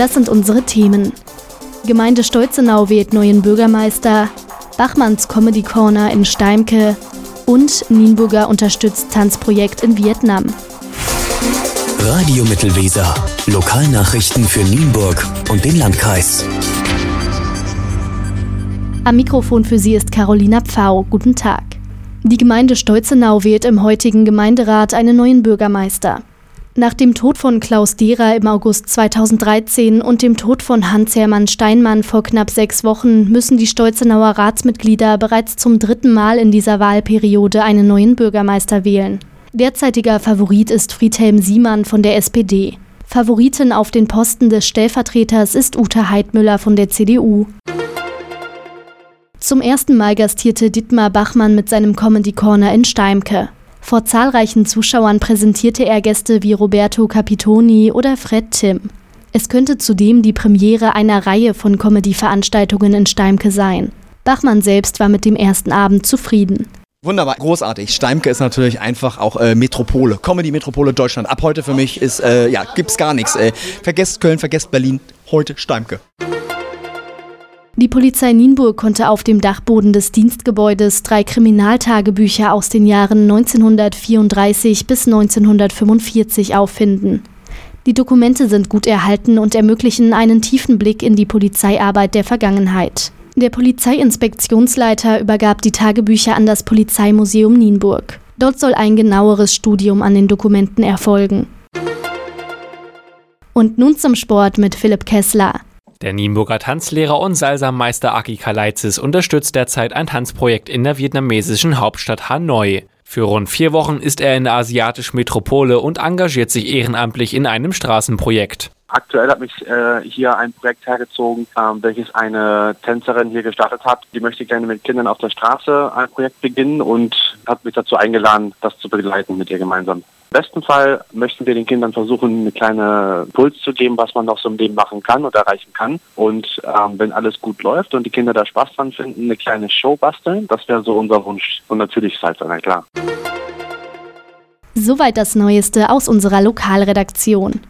Das sind unsere Themen. Gemeinde Stolzenau wählt neuen Bürgermeister, Bachmanns Comedy Corner in Steimke und Nienburger unterstützt Tanzprojekt in Vietnam. Radio Mittelweser. Lokalnachrichten für Nienburg und den Landkreis. Am Mikrofon für Sie ist Carolina Pfau. Guten Tag. Die Gemeinde Stolzenau wählt im heutigen Gemeinderat einen neuen Bürgermeister. Nach dem Tod von Klaus Derer im August 2013 und dem Tod von Hans-Hermann Steinmann vor knapp sechs Wochen müssen die Stolzenauer Ratsmitglieder bereits zum dritten Mal in dieser Wahlperiode einen neuen Bürgermeister wählen. Derzeitiger Favorit ist Friedhelm Siemann von der SPD. Favoritin auf den Posten des Stellvertreters ist Ute Heidmüller von der CDU. Zum ersten Mal gastierte Dietmar Bachmann mit seinem Comedy Corner in Steimke. Vor zahlreichen Zuschauern präsentierte er Gäste wie Roberto Capitoni oder Fred Tim. Es könnte zudem die Premiere einer Reihe von Comedy-Veranstaltungen in Steimke sein. Bachmann selbst war mit dem ersten Abend zufrieden. Wunderbar, großartig. Steimke ist natürlich einfach auch äh, Metropole, Comedy-Metropole Deutschland. Ab heute für mich ist, äh, ja, gibt's gar nichts. Äh, vergesst Köln, vergesst Berlin, heute Steimke. Die Polizei Nienburg konnte auf dem Dachboden des Dienstgebäudes drei Kriminaltagebücher aus den Jahren 1934 bis 1945 auffinden. Die Dokumente sind gut erhalten und ermöglichen einen tiefen Blick in die Polizeiarbeit der Vergangenheit. Der Polizeiinspektionsleiter übergab die Tagebücher an das Polizeimuseum Nienburg. Dort soll ein genaueres Studium an den Dokumenten erfolgen. Und nun zum Sport mit Philipp Kessler. Der Nienburger Tanzlehrer und Salsa-Meister Aki Kaleizis unterstützt derzeit ein Tanzprojekt in der vietnamesischen Hauptstadt Hanoi. Für rund vier Wochen ist er in der asiatischen Metropole und engagiert sich ehrenamtlich in einem Straßenprojekt. Aktuell hat mich äh, hier ein Projekt hergezogen, ähm, welches eine Tänzerin hier gestartet hat. Die möchte gerne mit Kindern auf der Straße ein Projekt beginnen und hat mich dazu eingeladen, das zu begleiten mit ihr gemeinsam. Im besten Fall möchten wir den Kindern versuchen, eine kleine Puls zu geben, was man noch so im Leben machen kann und erreichen kann. Und ähm, wenn alles gut läuft und die Kinder da Spaß dran finden, eine kleine Show basteln. Das wäre so unser Wunsch. Und natürlich ist Salsa, na klar. Soweit das Neueste aus unserer Lokalredaktion.